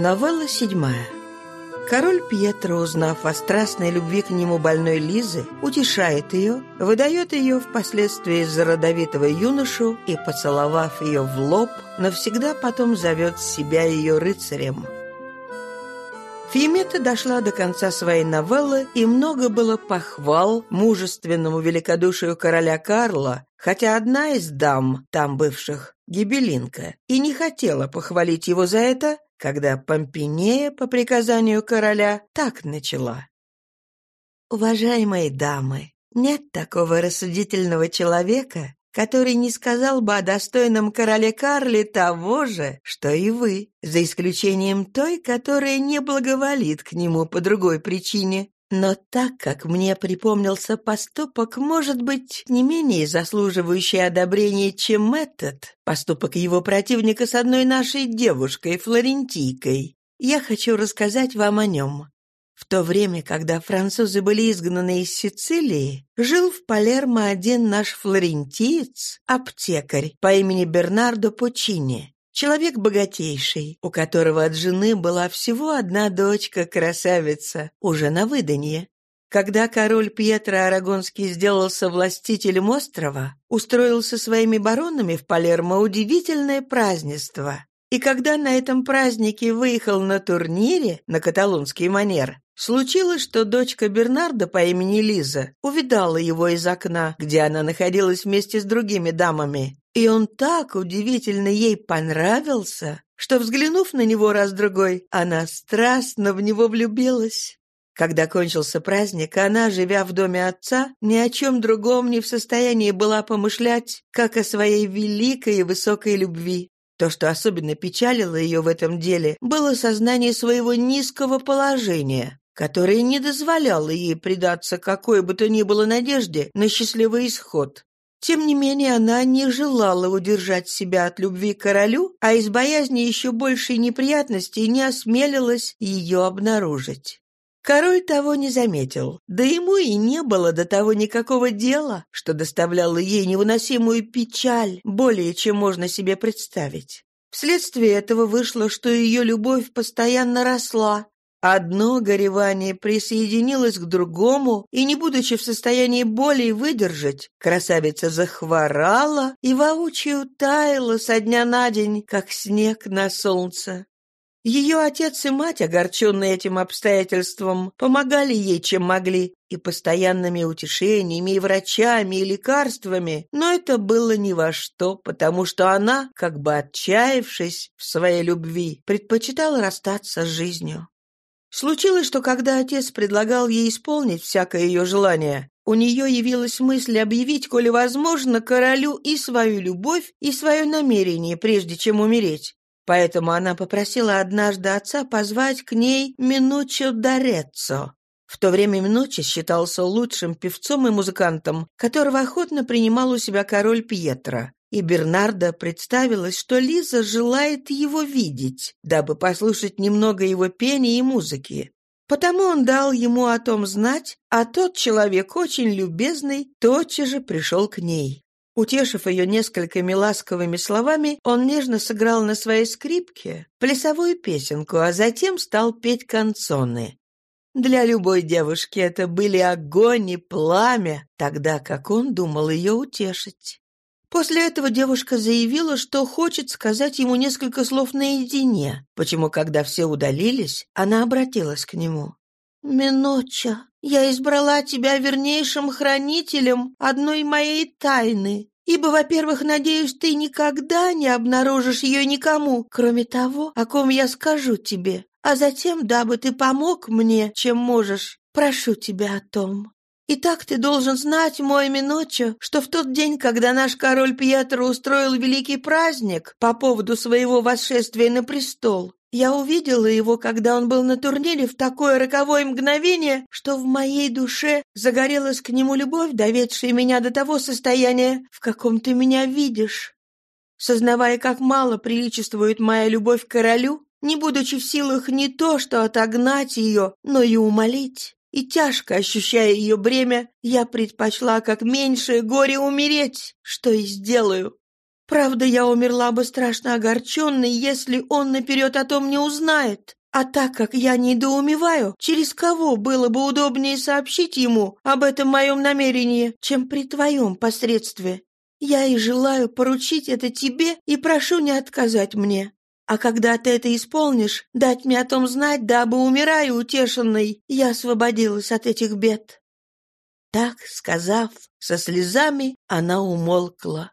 Новелла седьмая. Король Пьетро, узнав о страстной любви к нему больной Лизы, утешает ее, выдает ее впоследствии за родовитого юношу и, поцеловав ее в лоб, навсегда потом зовет себя ее рыцарем. Фиемета дошла до конца своей новеллы, и много было похвал мужественному великодушию короля Карла, хотя одна из дам, там бывших, Гибелинка, и не хотела похвалить его за это, когда Помпинея по приказанию короля так начала. «Уважаемые дамы, нет такого рассудительного человека, который не сказал бы о достойном короле Карле того же, что и вы, за исключением той, которая не благоволит к нему по другой причине. Но так как мне припомнился поступок, может быть, не менее заслуживающий одобрения, чем этот, поступок его противника с одной нашей девушкой, Флорентийкой, я хочу рассказать вам о нем. В то время, когда французы были изгнаны из Сицилии, жил в Палермо один наш флорентиец, аптекарь по имени Бернардо Пучини. Человек богатейший, у которого от жены была всего одна дочка-красавица, уже на выданье. Когда король Пьетро Арагонский сделался властителем острова, устроил со своими баронами в Палермо удивительное празднество. И когда на этом празднике выехал на турнире на каталонский манер, случилось, что дочка Бернарда по имени Лиза увидала его из окна, где она находилась вместе с другими дамами, и он так удивительно ей понравился, что, взглянув на него раз-другой, она страстно в него влюбилась. Когда кончился праздник, она, живя в доме отца, ни о чем другом не в состоянии была помышлять, как о своей великой и высокой любви. То, что особенно печалило ее в этом деле, было сознание своего низкого положения, которое не дозволяло ей предаться какой бы то ни было надежде на счастливый исход. Тем не менее, она не желала удержать себя от любви к королю, а из боязни еще большей неприятностей не осмелилась ее обнаружить. Король того не заметил, да ему и не было до того никакого дела, что доставляло ей невыносимую печаль, более чем можно себе представить. Вследствие этого вышло, что ее любовь постоянно росла, Одно горевание присоединилось к другому, и, не будучи в состоянии более выдержать, красавица захворала и воочию таяла со дня на день, как снег на солнце. Ее отец и мать, огорченные этим обстоятельством, помогали ей, чем могли, и постоянными утешениями, и врачами, и лекарствами, но это было ни во что, потому что она, как бы отчаявшись в своей любви, предпочитала расстаться с жизнью. Случилось, что когда отец предлагал ей исполнить всякое ее желание, у нее явилась мысль объявить, коли возможно, королю и свою любовь, и свое намерение, прежде чем умереть. Поэтому она попросила однажды отца позвать к ней Минуччо Дореццо. В то время Минуччо считался лучшим певцом и музыкантом, которого охотно принимал у себя король Пьетро и Бернардо представилось, что Лиза желает его видеть, дабы послушать немного его пения и музыки. Потому он дал ему о том знать, а тот человек очень любезный тотчас же пришел к ней. Утешив ее несколькими ласковыми словами, он нежно сыграл на своей скрипке плясовую песенку, а затем стал петь канцоны. Для любой девушки это были огонь и пламя, тогда как он думал ее утешить. После этого девушка заявила, что хочет сказать ему несколько слов наедине, почему, когда все удалились, она обратилась к нему. «Миноча, я избрала тебя вернейшим хранителем одной моей тайны, ибо, во-первых, надеюсь, ты никогда не обнаружишь ее никому, кроме того, о ком я скажу тебе, а затем, дабы ты помог мне, чем можешь, прошу тебя о том. Итак, ты должен знать, мой Миночо, что в тот день, когда наш король Пьетро устроил великий праздник по поводу своего восшествия на престол, я увидела его, когда он был на турнире в такое роковое мгновение, что в моей душе загорелась к нему любовь, доведшая меня до того состояния, в каком ты меня видишь. Сознавая, как мало приличествует моя любовь к королю, не будучи в силах не то что отогнать ее, но и умолить, и тяжко ощущая ее бремя, я предпочла как меньшее горе умереть, что и сделаю. Правда, я умерла бы страшно огорченной, если он наперед о том не узнает. А так как я недоумеваю, через кого было бы удобнее сообщить ему об этом моем намерении, чем при твоем посредстве. Я и желаю поручить это тебе и прошу не отказать мне. А когда ты это исполнишь, дать мне о том знать, дабы, умирая утешенной, я освободилась от этих бед». Так, сказав, со слезами она умолкла.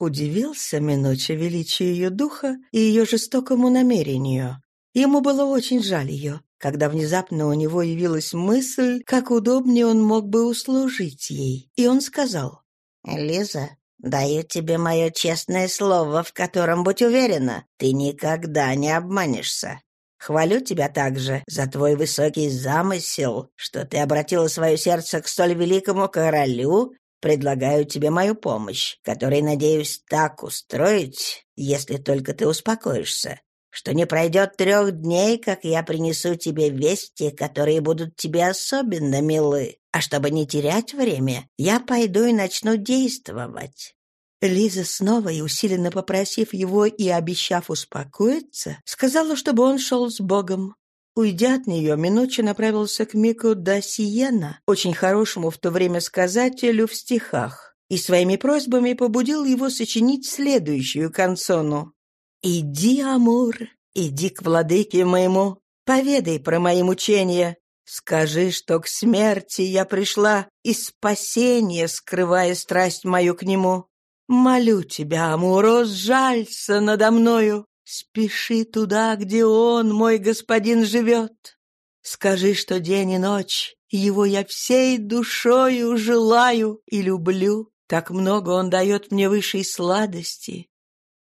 Удивился Миноча величию ее духа и ее жестокому намерению. Ему было очень жаль ее, когда внезапно у него явилась мысль, как удобнее он мог бы услужить ей. И он сказал, «Лиза, даю тебе мое честное слово, в котором, будь уверена, ты никогда не обманешься. Хвалю тебя также за твой высокий замысел, что ты обратила свое сердце к столь великому королю. Предлагаю тебе мою помощь, которой надеюсь так устроить, если только ты успокоишься, что не пройдет трех дней, как я принесу тебе вести, которые будут тебе особенно милы. А чтобы не терять время, я пойду и начну действовать». Лиза снова и усиленно попросив его и обещав успокоиться, сказала, чтобы он шел с Богом. Уйдя от нее, Миночи направился к Мику да Сиена, очень хорошему в то время сказателю в стихах, и своими просьбами побудил его сочинить следующую канцону. «Иди, Амур, иди к владыке моему, поведай про мои мучения, скажи, что к смерти я пришла и спасение, скрывая страсть мою к нему. Молю тебя, Амур, сжалься надо мною, спеши туда, где он, мой господин, живет. Скажи, что день и ночь его я всей душою желаю и люблю, так много он дает мне высшей сладости,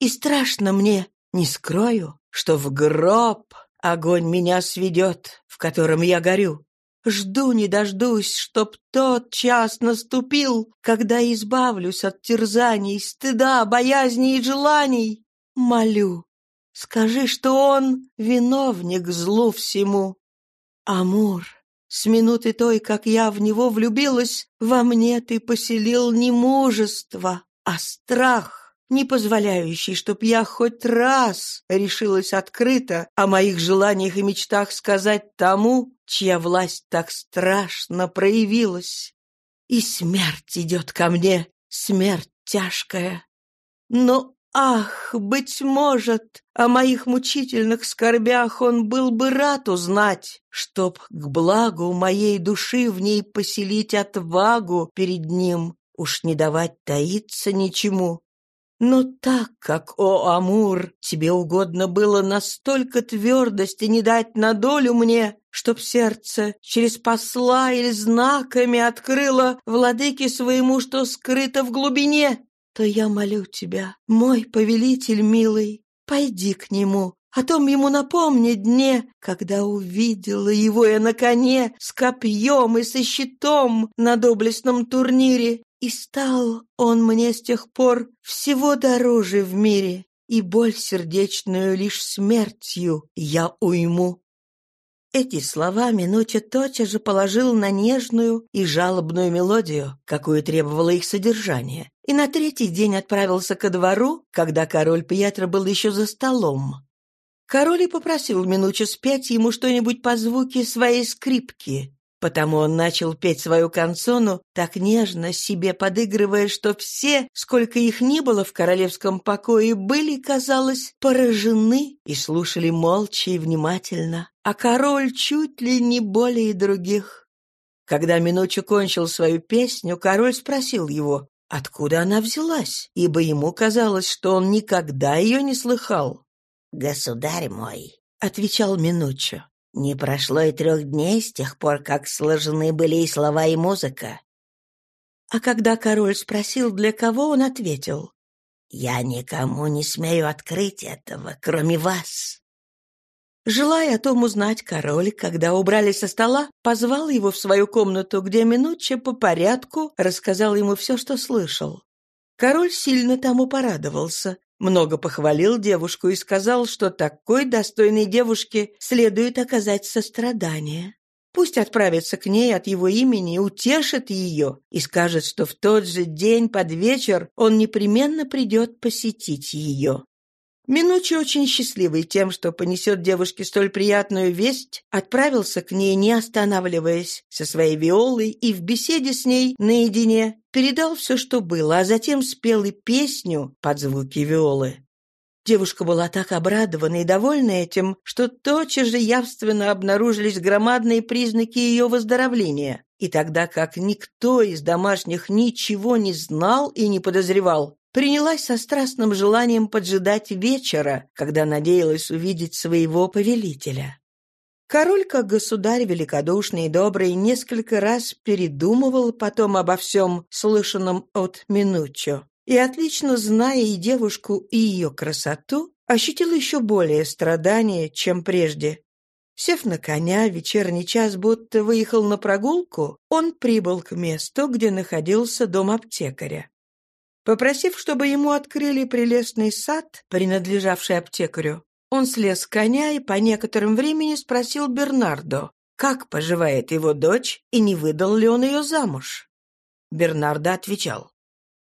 и страшно мне, не скрою, что в гроб огонь меня сведет, в котором я горю. Жду не дождусь, чтоб тот час наступил, когда избавлюсь от терзаний, стыда, боязней и желаний. Молю, скажи, что он виновник злу всему. Амур, с минуты той, как я в него влюбилась, во мне ты поселил не мужество, а страх не позволяющий, чтоб я хоть раз решилась открыто о моих желаниях и мечтах сказать тому, чья власть так страшно проявилась. И смерть идет ко мне, смерть тяжкая. Но, ах, быть может, о моих мучительных скорбях он был бы рад узнать, чтоб к благу моей души в ней поселить отвагу перед ним, уж не давать таиться ничему, но так как, о Амур, тебе угодно было настолько твердости не дать на долю мне, чтоб сердце через посла или знаками открыло владыке своему, что скрыто в глубине, то я молю тебя, мой повелитель милый, пойди к нему, о том ему напомни дне, когда увидела его я на коне с копьем и со щитом на доблестном турнире, и стал он мне с тех пор всего дороже в мире, и боль сердечную лишь смертью я уйму. Эти слова Минуча тотчас же положил на нежную и жалобную мелодию, какую требовало их содержание, и на третий день отправился ко двору, когда король Пьетро был еще за столом. Король и попросил Минуча спеть ему что-нибудь по звуке своей скрипки, Потому он начал петь свою канцону, так нежно себе подыгрывая, что все, сколько их ни было в королевском покое, были, казалось, поражены и слушали молча и внимательно, а король чуть ли не более других. Когда Минучо кончил свою песню, король спросил его, откуда она взялась, ибо ему казалось, что он никогда ее не слыхал. «Государь мой», — отвечал Минучо, не прошло и трех дней с тех пор, как сложены были и слова, и музыка. А когда король спросил, для кого, он ответил. «Я никому не смею открыть этого, кроме вас». Желая о том узнать, король, когда убрали со стола, позвал его в свою комнату, где Минуччо по порядку рассказал ему все, что слышал. Король сильно тому порадовался, много похвалил девушку и сказал, что такой достойной девушке следует оказать сострадание. Пусть отправится к ней от его имени, утешит ее и скажет, что в тот же день под вечер он непременно придет посетить ее. Минучи, очень счастливый тем, что понесет девушке столь приятную весть, отправился к ней, не останавливаясь, со своей виолой и в беседе с ней наедине передал все, что было, а затем спел и песню под звуки виолы. Девушка была так обрадована и довольна этим, что тотчас же явственно обнаружились громадные признаки ее выздоровления. И тогда как никто из домашних ничего не знал и не подозревал, принялась со страстным желанием поджидать вечера, когда надеялась увидеть своего повелителя. Король, как государь великодушный и добрый, несколько раз передумывал потом обо всем, слышанном от Минуччо, и, отлично зная и девушку, и ее красоту, ощутил еще более страдания, чем прежде. Сев на коня, вечерний час будто выехал на прогулку, он прибыл к месту, где находился дом аптекаря. Попросив, чтобы ему открыли прелестный сад, принадлежавший аптекарю, он слез с коня и по некоторым времени спросил Бернардо, как поживает его дочь и не выдал ли он ее замуж. Бернардо отвечал,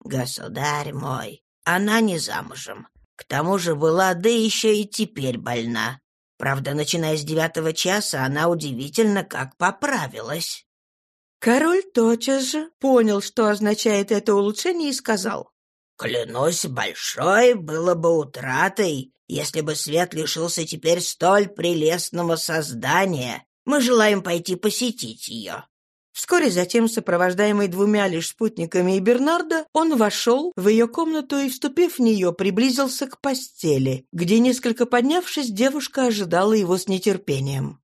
«Государь мой, она не замужем. К тому же была, да еще и теперь больна. Правда, начиная с девятого часа, она удивительно как поправилась. Король тотчас же понял, что означает это улучшение, и сказал. «Клянусь, большой было бы утратой, если бы свет лишился теперь столь прелестного создания. Мы желаем пойти посетить ее». Вскоре затем, сопровождаемый двумя лишь спутниками и Бернардо, он вошел в ее комнату и, вступив в нее, приблизился к постели, где, несколько поднявшись, девушка ожидала его с нетерпением.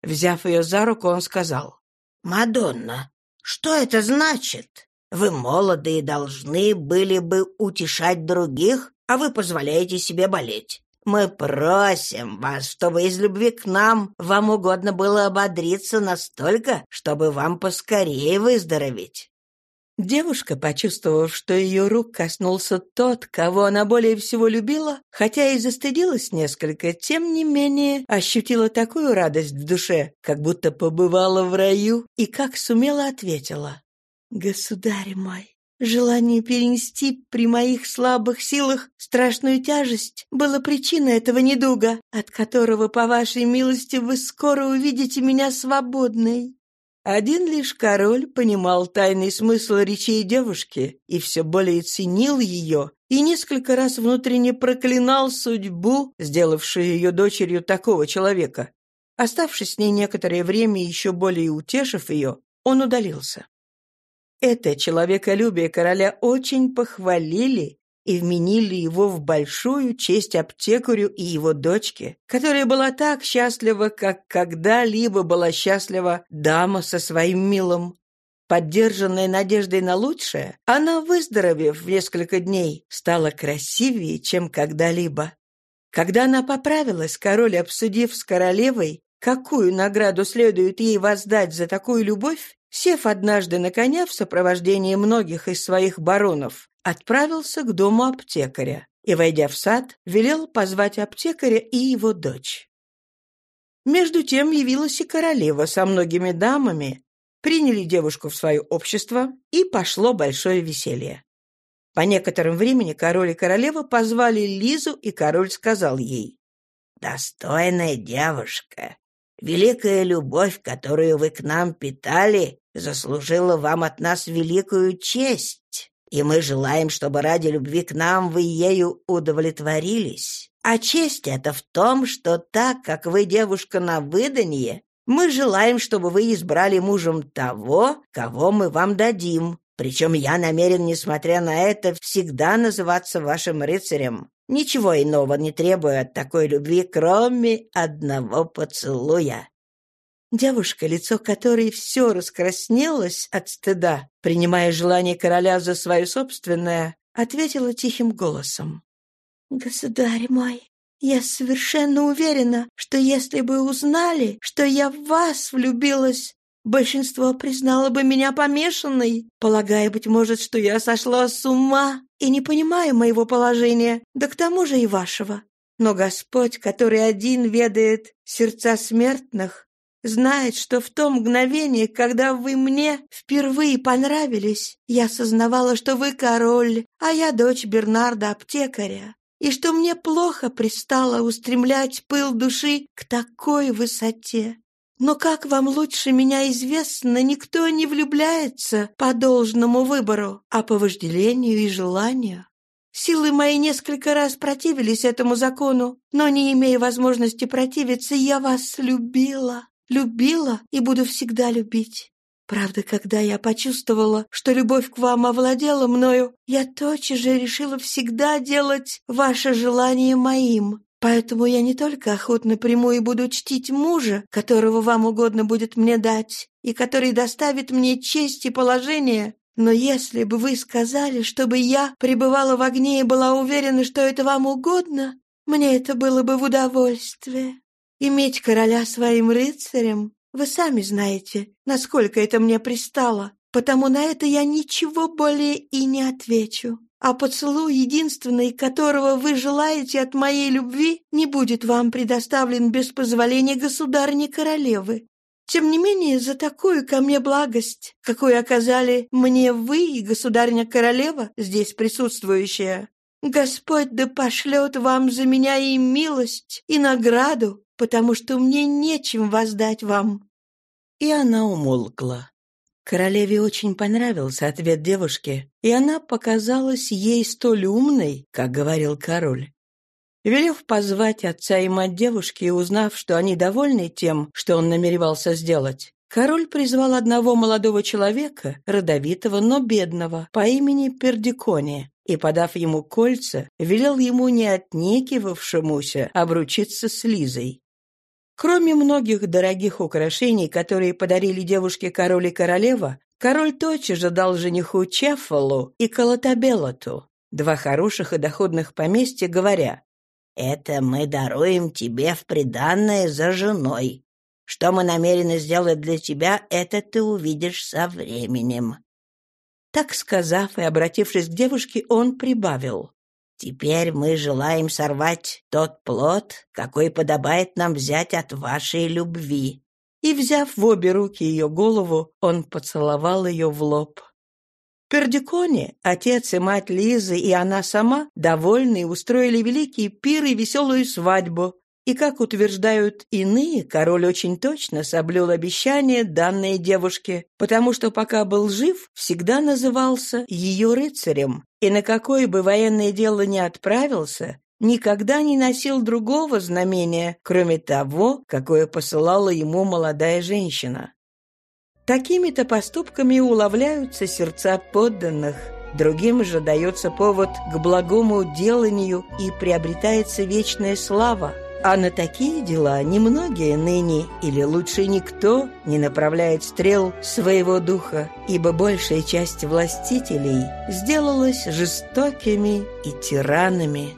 Взяв ее за руку, он сказал, «Мадонна, что это значит? Вы молоды и должны были бы утешать других, а вы позволяете себе болеть. Мы просим вас, чтобы из любви к нам вам угодно было ободриться настолько, чтобы вам поскорее выздороветь». Девушка, почувствовав, что ее рук коснулся тот, кого она более всего любила, хотя и застыдилась несколько, тем не менее ощутила такую радость в душе, как будто побывала в раю, и как сумела ответила. «Государь мой, желание перенести при моих слабых силах страшную тяжесть было причиной этого недуга, от которого, по вашей милости, вы скоро увидите меня свободной». Один лишь король понимал тайный смысл речей девушки и все более ценил ее, и несколько раз внутренне проклинал судьбу, сделавшую ее дочерью такого человека. Оставшись с ней некоторое время еще более утешив ее, он удалился. Это человеколюбие короля очень похвалили и вменили его в большую честь аптекарю и его дочке, которая была так счастлива, как когда-либо была счастлива дама со своим милым. Поддержанная надеждой на лучшее, она, выздоровев в несколько дней, стала красивее, чем когда-либо. Когда она поправилась, король, обсудив с королевой, какую награду следует ей воздать за такую любовь, сев однажды на коня в сопровождении многих из своих баронов, отправился к дому аптекаря и, войдя в сад, велел позвать аптекаря и его дочь. Между тем явилась и королева со многими дамами, приняли девушку в свое общество, и пошло большое веселье. По некоторым времени король и королева позвали Лизу, и король сказал ей, «Достойная девушка, великая любовь, которую вы к нам питали, заслужила вам от нас великую честь и мы желаем, чтобы ради любви к нам вы ею удовлетворились. А честь это в том, что так как вы девушка на выданье, мы желаем, чтобы вы избрали мужем того, кого мы вам дадим. Причем я намерен, несмотря на это, всегда называться вашим рыцарем. Ничего иного не требую от такой любви, кроме одного поцелуя. Девушка, лицо которой все раскраснелось от стыда, принимая желание короля за свое собственное, ответила тихим голосом. «Государь мой, я совершенно уверена, что если бы узнали, что я в вас влюбилась, большинство признало бы меня помешанной, полагая, быть может, что я сошла с ума и не понимаю моего положения, да к тому же и вашего. Но Господь, который один ведает сердца смертных, знает, что в том мгновении, когда вы мне впервые понравились, я сознавала, что вы король, а я дочь Бернарда-аптекаря, и что мне плохо пристало устремлять пыл души к такой высоте. Но, как вам лучше меня известно, никто не влюбляется по должному выбору, а по вожделению и желанию. Силы мои несколько раз противились этому закону, но, не имея возможности противиться, я вас любила, любила и буду всегда любить. Правда, когда я почувствовала, что любовь к вам овладела мною, я тотчас же решила всегда делать ваше желание моим. Поэтому я не только охотно приму и буду чтить мужа, которого вам угодно будет мне дать, и который доставит мне честь и положение, но если бы вы сказали, чтобы я пребывала в огне и была уверена, что это вам угодно, мне это было бы в удовольствие. Иметь короля своим рыцарем, вы сами знаете, насколько это мне пристало, потому на это я ничего более и не отвечу. А поцелуй, единственный, которого вы желаете от моей любви, не будет вам предоставлен без позволения государни-королевы. Тем не менее, за такую ко мне благость, какую оказали мне вы и государиня-королева, здесь присутствующая, Господь да пошлет вам за меня и милость, и награду, потому что мне нечем воздать вам». И она умолкла. Королеве очень понравился ответ девушки, и она показалась ей столь умной, как говорил король. Велев позвать отца и мать девушки и узнав, что они довольны тем, что он намеревался сделать, король призвал одного молодого человека, родовитого, но бедного, по имени Пердикони, и, подав ему кольца, велел ему не отнекивавшемуся обручиться с Лизой. Кроме многих дорогих украшений, которые подарили девушке король и королева, король тотчас же дал жениху Чефалу и Колотабелоту, два хороших и доходных поместья, говоря, «Это мы даруем тебе в приданное за женой. Что мы намерены сделать для тебя, это ты увидишь со временем». Так сказав и обратившись к девушке, он прибавил. Теперь мы желаем сорвать тот плод, какой подобает нам взять от вашей любви». И, взяв в обе руки ее голову, он поцеловал ее в лоб. Пердиконе, отец и мать Лизы и она сама, довольные, устроили великий пир и веселую свадьбу, и, как утверждают иные, король очень точно соблюл обещание, данное девушке, потому что пока был жив, всегда назывался ее рыцарем, и на какое бы военное дело ни отправился, никогда не носил другого знамения, кроме того, какое посылала ему молодая женщина. Такими-то поступками уловляются сердца подданных, другим же дается повод к благому деланию и приобретается вечная слава – а на такие дела немногие ныне, или лучше никто, не направляет стрел своего духа, ибо большая часть властителей сделалась жестокими и тиранами.